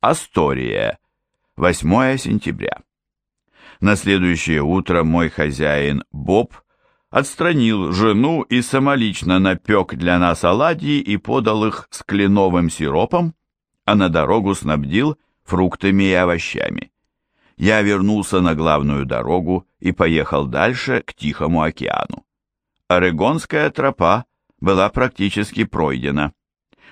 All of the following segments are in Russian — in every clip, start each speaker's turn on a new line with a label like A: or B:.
A: Астория. 8 сентября. На следующее утро мой хозяин Боб отстранил жену и самолично напек для нас оладьи и подал их с кленовым сиропом, а на дорогу снабдил фруктами и овощами. Я вернулся на главную дорогу и поехал дальше к Тихому океану. Орегонская тропа была практически пройдена.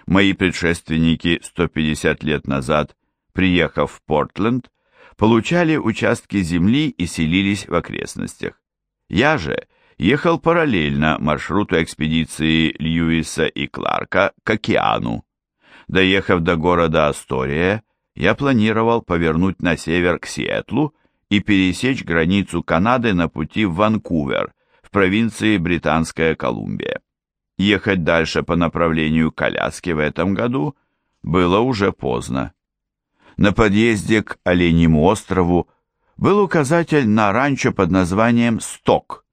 A: Мои предшественники 150 лет назад, приехав в Портленд, получали участки земли и селились в окрестностях. Я же ехал параллельно маршруту экспедиции Льюиса и Кларка к океану. Доехав до города Астория, я планировал повернуть на север к Сиэтлу и пересечь границу Канады на пути в Ванкувер, в провинции Британская Колумбия. Ехать дальше по направлению к Аляске в этом году было уже поздно. На подъезде к Оленьему острову был указатель на ранчо под названием «Сток».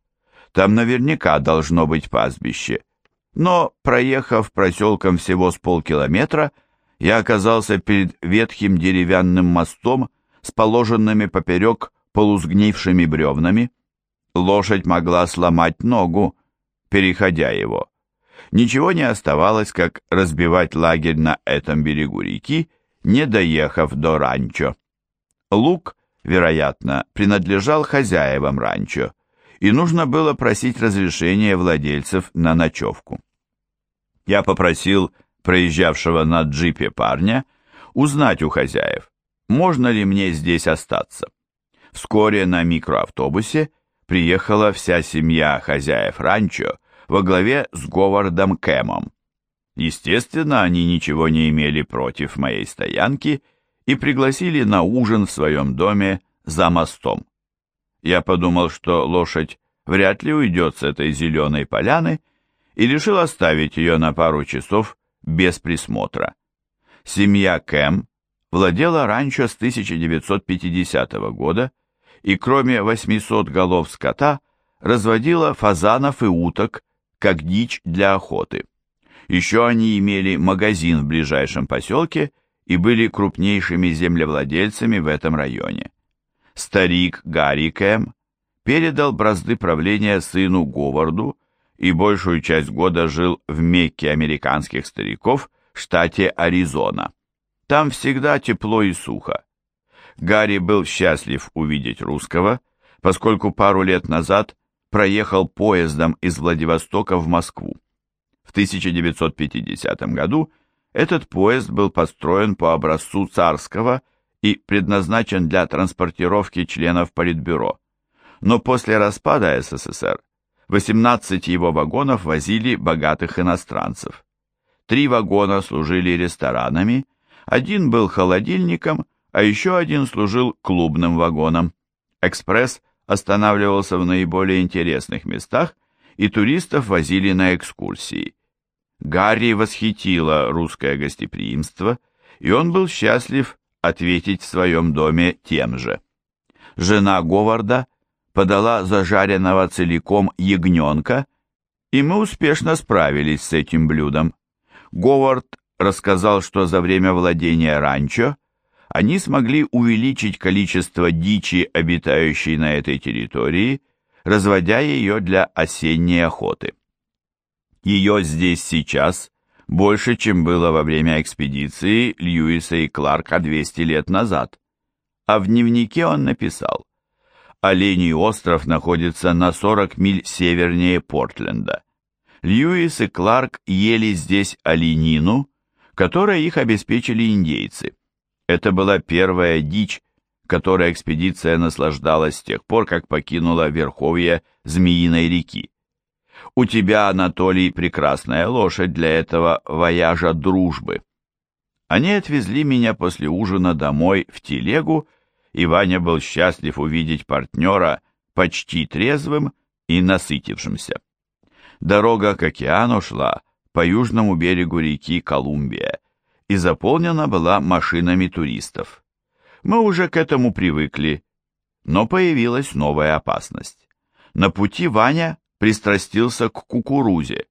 A: Там наверняка должно быть пастбище. Но, проехав проселком всего с полкилометра, я оказался перед ветхим деревянным мостом с положенными поперек полусгнившими бревнами. Лошадь могла сломать ногу, переходя его. Ничего не оставалось, как разбивать лагерь на этом берегу реки, не доехав до ранчо. Лук, вероятно, принадлежал хозяевам ранчо, и нужно было просить разрешения владельцев на ночевку. Я попросил проезжавшего на джипе парня узнать у хозяев, можно ли мне здесь остаться. Вскоре на микроавтобусе приехала вся семья хозяев ранчо во главе с Говардом Кэмом. Естественно, они ничего не имели против моей стоянки и пригласили на ужин в своем доме за мостом. Я подумал, что лошадь вряд ли уйдет с этой зеленой поляны, и решил оставить ее на пару часов без присмотра. Семья Кэм владела ранчо с 1950 года и кроме 800 голов скота разводила фазанов и уток как дичь для охоты. Еще они имели магазин в ближайшем поселке и были крупнейшими землевладельцами в этом районе. Старик Гарри Кэм передал бразды правления сыну Говарду и большую часть года жил в Мекке американских стариков, штате Аризона. Там всегда тепло и сухо. Гарри был счастлив увидеть русского, поскольку пару лет назад проехал поездом из Владивостока в Москву. В 1950 году этот поезд был построен по образцу царского и предназначен для транспортировки членов Политбюро. Но после распада СССР 18 его вагонов возили богатых иностранцев. Три вагона служили ресторанами, один был холодильником, а еще один служил клубным вагоном. Экспресс останавливался в наиболее интересных местах, и туристов возили на экскурсии. Гарри восхитило русское гостеприимство, и он был счастлив ответить в своем доме тем же. Жена Говарда подала зажаренного целиком ягненка, и мы успешно справились с этим блюдом. Говард рассказал, что за время владения ранчо они смогли увеличить количество дичи, обитающей на этой территории, разводя ее для осенней охоты. Ее здесь сейчас больше, чем было во время экспедиции Льюиса и Кларка 200 лет назад. А в дневнике он написал, Оленей остров находится на 40 миль севернее Портленда. Льюис и Кларк ели здесь оленину, которой их обеспечили индейцы. Это была первая дичь, которой экспедиция наслаждалась с тех пор, как покинула верховье Змеиной реки. У тебя, Анатолий, прекрасная лошадь для этого вояжа дружбы. Они отвезли меня после ужина домой в телегу, и Ваня был счастлив увидеть партнера почти трезвым и насытившимся. Дорога к океану шла по южному берегу реки Колумбия и заполнена была машинами туристов. Мы уже к этому привыкли, но появилась новая опасность. На пути Ваня пристрастился к кукурузе,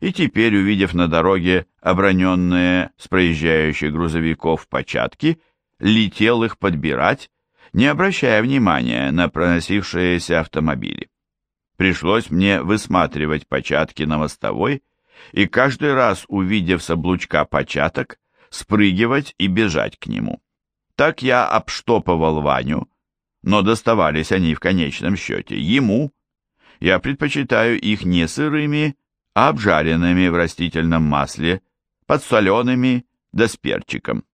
A: и теперь, увидев на дороге оброненные с проезжающих грузовиков початки, летел их подбирать, не обращая внимания на проносившиеся автомобили. Пришлось мне высматривать початки на мостовой и каждый раз, увидев с облучка початок, спрыгивать и бежать к нему. Так я обштопывал Ваню, но доставались они в конечном счете ему. Я предпочитаю их не сырыми, а обжаренными в растительном масле, подсолеными да с перчиком.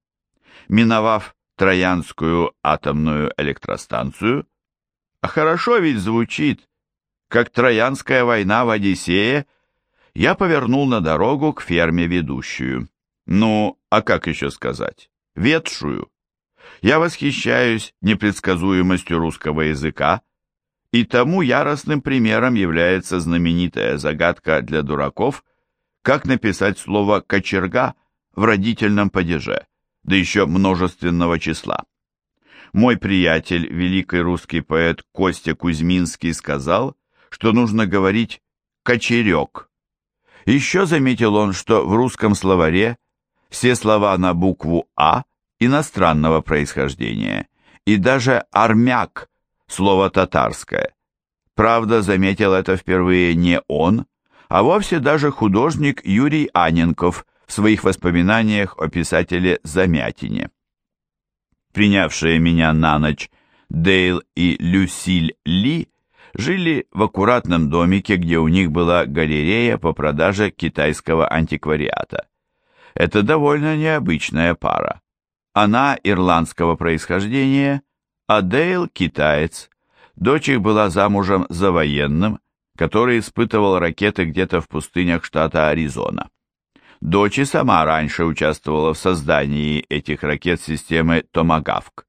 A: Миновав Троянскую атомную электростанцию, а хорошо ведь звучит, как Троянская война в Одиссее, я повернул на дорогу к ферме ведущую. Ну, а как еще сказать? Ветшую. Я восхищаюсь непредсказуемостью русского языка, и тому яростным примером является знаменитая загадка для дураков, как написать слово «кочерга» в родительном падеже, да еще множественного числа. Мой приятель, великий русский поэт Костя Кузьминский, сказал, что нужно говорить «кочерек». Еще заметил он, что в русском словаре все слова на букву «а» иностранного происхождения, и даже «армяк» – слово татарское. Правда, заметил это впервые не он, а вовсе даже художник Юрий Аненков в своих воспоминаниях о писателе Замятине. Принявшие меня на ночь Дейл и Люсиль Ли жили в аккуратном домике, где у них была галерея по продаже китайского антиквариата. Это довольно необычная пара. Она ирландского происхождения, а Дейл – китаец. Дочь их была замужем за военным, который испытывал ракеты где-то в пустынях штата Аризона. Дочь сама раньше участвовала в создании этих ракет системы «Томагавк»,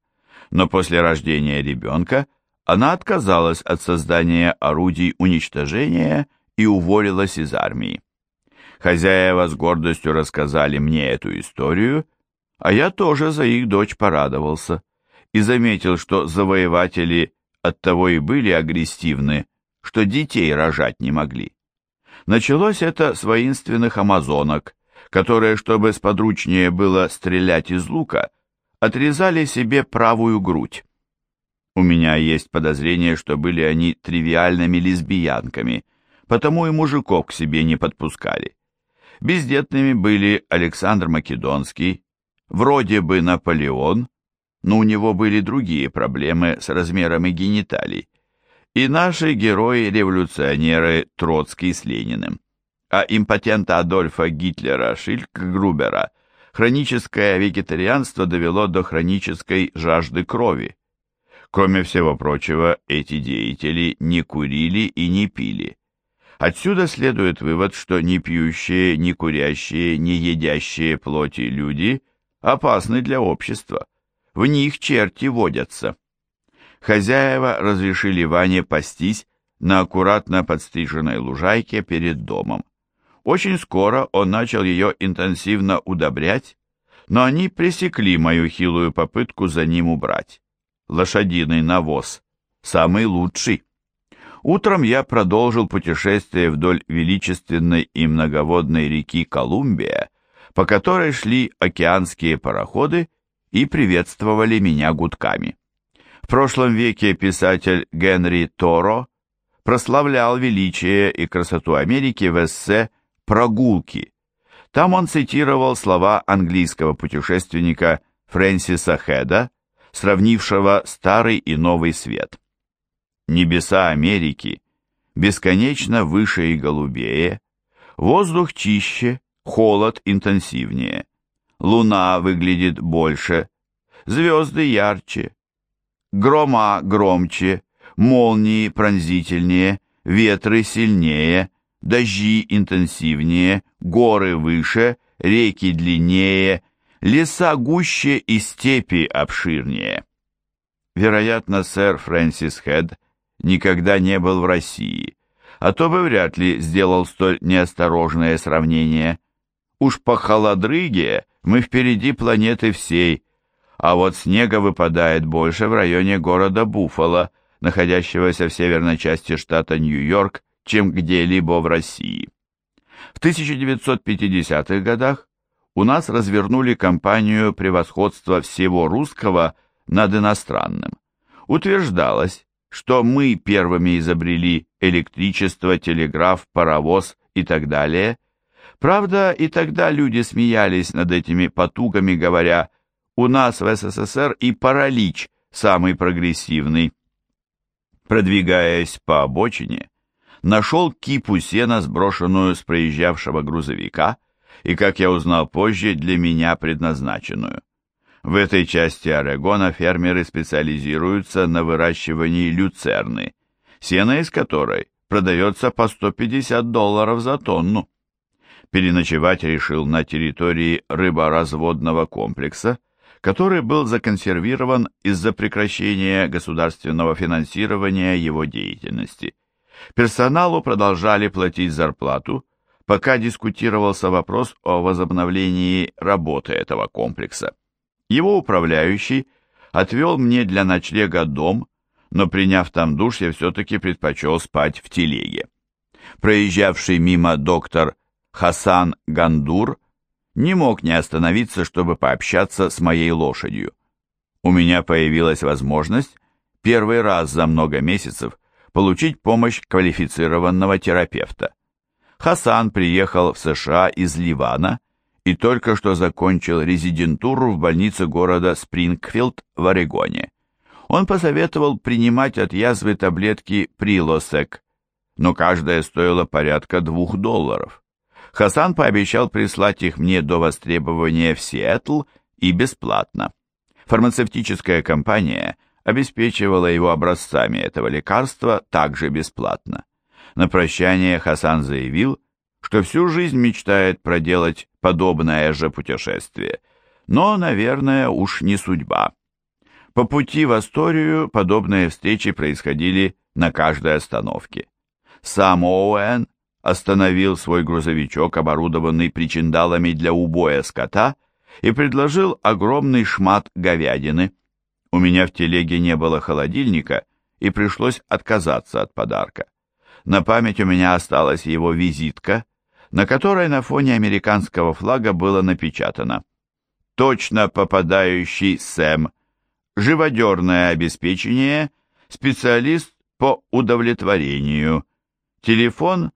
A: но после рождения ребенка она отказалась от создания орудий уничтожения и уволилась из армии. Хозяева с гордостью рассказали мне эту историю, а я тоже за их дочь порадовался и заметил, что завоеватели оттого и были агрессивны, что детей рожать не могли. Началось это с воинственных амазонок, которые, чтобы сподручнее было стрелять из лука, отрезали себе правую грудь. У меня есть подозрение, что были они тривиальными лесбиянками, потому и мужиков к себе не подпускали. Бездетными были Александр Македонский, вроде бы Наполеон, но у него были другие проблемы с размерами гениталий, и наши герои-революционеры Троцкий с Лениным. А импотента Адольфа Гитлера Шильк-Грубера хроническое вегетарианство довело до хронической жажды крови. Кроме всего прочего, эти деятели не курили и не пили. Отсюда следует вывод, что не пьющие, не курящие, не едящие плоти люди – опасны для общества. В них черти водятся. Хозяева разрешили Ване пастись на аккуратно подстриженной лужайке перед домом. Очень скоро он начал ее интенсивно удобрять, но они пресекли мою хилую попытку за ним убрать. Лошадиный навоз. Самый лучший. Утром я продолжил путешествие вдоль величественной и многоводной реки Колумбия, по которой шли океанские пароходы и приветствовали меня гудками. В прошлом веке писатель Генри Торо прославлял величие и красоту Америки в эссе «Прогулки». Там он цитировал слова английского путешественника Фрэнсиса Хеда, сравнившего старый и новый свет. Небеса Америки бесконечно выше и голубее, воздух чище, холод интенсивнее, луна выглядит больше, звезды ярче, грома громче, молнии пронзительнее, ветры сильнее, дожди интенсивнее, горы выше, реки длиннее, леса гуще и степи обширнее. Вероятно, сэр Фрэнсис Хед никогда не был в России, а то бы вряд ли сделал столь неосторожное сравнение. Уж по холодрыге мы впереди планеты всей, а вот снега выпадает больше в районе города Буффало, находящегося в северной части штата Нью-Йорк, чем где-либо в России. В 1950-х годах у нас развернули кампанию превосходства всего русского над иностранным. Утверждалось, что мы первыми изобрели электричество, телеграф, паровоз и так далее. Правда, и тогда люди смеялись над этими потугами, говоря, у нас в СССР и паралич самый прогрессивный. Продвигаясь по обочине, нашел кипу сена, сброшенную с проезжавшего грузовика, и, как я узнал позже, для меня предназначенную. В этой части Орегона фермеры специализируются на выращивании люцерны, сено из которой продается по 150 долларов за тонну. Переночевать решил на территории рыборазводного комплекса, который был законсервирован из-за прекращения государственного финансирования его деятельности. Персоналу продолжали платить зарплату, пока дискутировался вопрос о возобновлении работы этого комплекса. Его управляющий отвел мне для ночлега дом, но приняв там душ, я все-таки предпочел спать в телеге. Проезжавший мимо доктор Хасан Гандур не мог не остановиться, чтобы пообщаться с моей лошадью. У меня появилась возможность первый раз за много месяцев получить помощь квалифицированного терапевта. Хасан приехал в США из Ливана и только что закончил резидентуру в больнице города Спрингфилд в Орегоне. Он посоветовал принимать от язвы таблетки Прилосек, но каждая стоила порядка двух долларов. Хасан пообещал прислать их мне до востребования в Сиэтл и бесплатно. Фармацевтическая компания обеспечивала его образцами этого лекарства также бесплатно. На прощание Хасан заявил, что всю жизнь мечтает проделать подобное же путешествие, но, наверное, уж не судьба. По пути в Асторию подобные встречи происходили на каждой остановке. Сам Оуэн остановил свой грузовичок, оборудованный причиндалами для убоя скота, и предложил огромный шмат говядины. У меня в телеге не было холодильника, и пришлось отказаться от подарка. На память у меня осталась его визитка, на которой на фоне американского флага было напечатано. «Точно попадающий Сэм, живодерное обеспечение, специалист по удовлетворению, телефон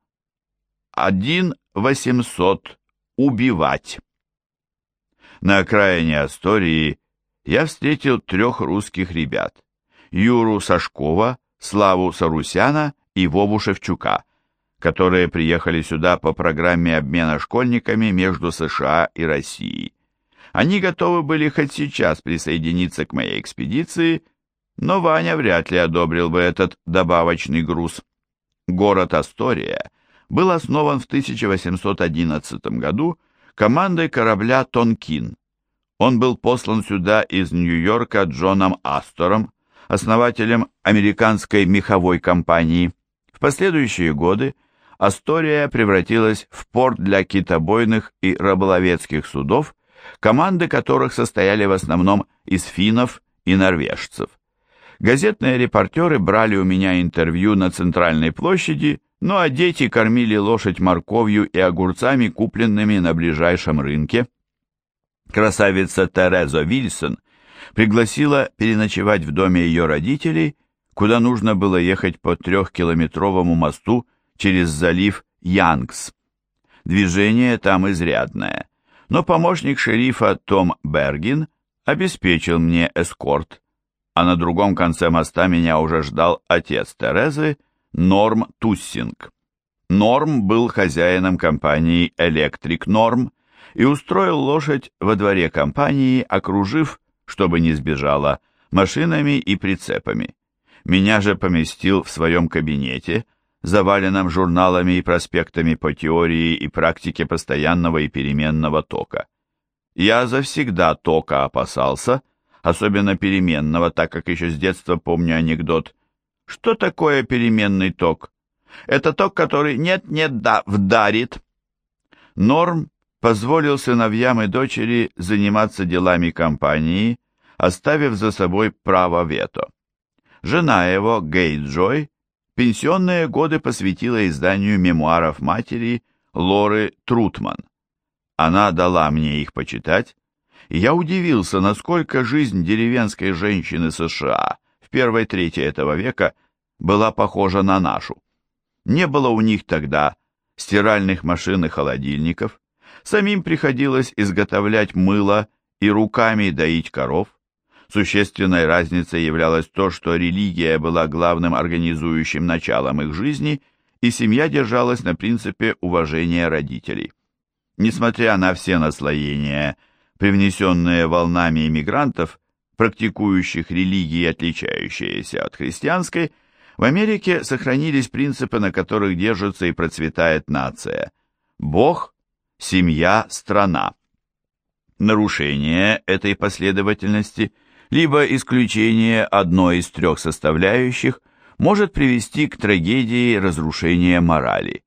A: 1 800 убивать». На окраине Астории я встретил трех русских ребят – Юру Сашкова, Славу Сарусяна и Вову Шевчука, которые приехали сюда по программе обмена школьниками между США и Россией. Они готовы были хоть сейчас присоединиться к моей экспедиции, но Ваня вряд ли одобрил бы этот добавочный груз. Город Астория был основан в 1811 году командой корабля «Тонкин». Он был послан сюда из Нью-Йорка Джоном Астором, основателем американской меховой компании. В последующие годы Астория превратилась в порт для китобойных и рыболовецких судов, команды которых состояли в основном из финнов и норвежцев. Газетные репортеры брали у меня интервью на центральной площади, ну а дети кормили лошадь морковью и огурцами, купленными на ближайшем рынке. Красавица Тереза Вильсон пригласила переночевать в доме ее родителей куда нужно было ехать по трехкилометровому мосту через залив Янгс. Движение там изрядное, но помощник шерифа Том Бергин обеспечил мне эскорт, а на другом конце моста меня уже ждал отец Терезы, Норм Туссинг. Норм был хозяином компании «Электрик Норм» и устроил лошадь во дворе компании, окружив, чтобы не сбежала, машинами и прицепами. Меня же поместил в своем кабинете, заваленном журналами и проспектами по теории и практике постоянного и переменного тока. Я завсегда тока опасался, особенно переменного, так как еще с детства помню анекдот. Что такое переменный ток? Это ток, который нет-нет да вдарит. Норм позволил сыновьям и дочери заниматься делами компании, оставив за собой право вето. Жена его, Гей Джой, пенсионные годы посвятила изданию мемуаров матери Лоры Трутман. Она дала мне их почитать, и я удивился, насколько жизнь деревенской женщины США в первой трети этого века была похожа на нашу. Не было у них тогда стиральных машин и холодильников, самим приходилось изготовлять мыло и руками доить коров. Существенной разницей являлось то, что религия была главным организующим началом их жизни, и семья держалась на принципе уважения родителей. Несмотря на все наслоения, привнесенные волнами иммигрантов, практикующих религии, отличающиеся от христианской, в Америке сохранились принципы, на которых держится и процветает нация. Бог, семья, страна. Нарушение этой последовательности, либо исключение одной из трех составляющих, может привести к трагедии разрушения морали.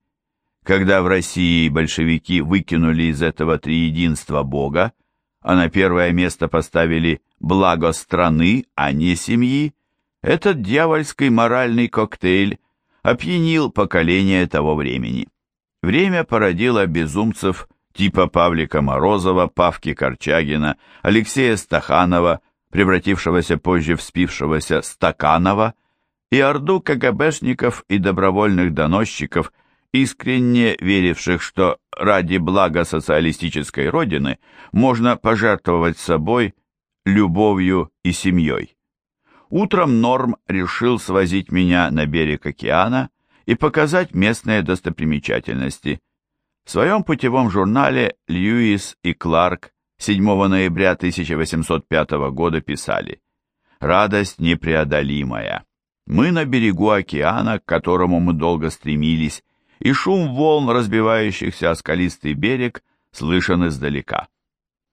A: Когда в России большевики выкинули из этого триединства Бога, а на первое место поставили благо страны, а не семьи, этот дьявольский моральный коктейль опьянил поколение того времени. Время породило безумцев типа Павлика Морозова, Павки Корчагина, Алексея Стаханова, превратившегося позже в спившегося Стаканова, и орду КГБшников и добровольных доносчиков, искренне веривших, что ради блага социалистической родины можно пожертвовать собой, любовью и семьей. Утром Норм решил свозить меня на берег океана и показать местные достопримечательности. В своем путевом журнале Льюис и Кларк 7 ноября 1805 года писали «Радость непреодолимая. Мы на берегу океана, к которому мы долго стремились, и шум волн, разбивающихся о скалистый берег, слышен издалека.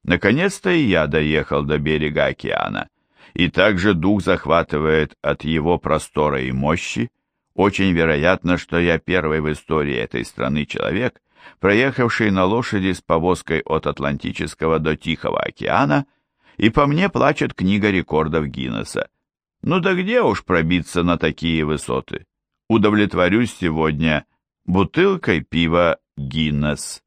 A: Наконец-то и я доехал до берега океана, и также дух захватывает от его простора и мощи. Очень вероятно, что я первый в истории этой страны человек, проехавший на лошади с повозкой от Атлантического до Тихого океана, и по мне плачет книга рекордов Гиннесса. Ну да где уж пробиться на такие высоты? Удовлетворюсь сегодня бутылкой пива Гиннес.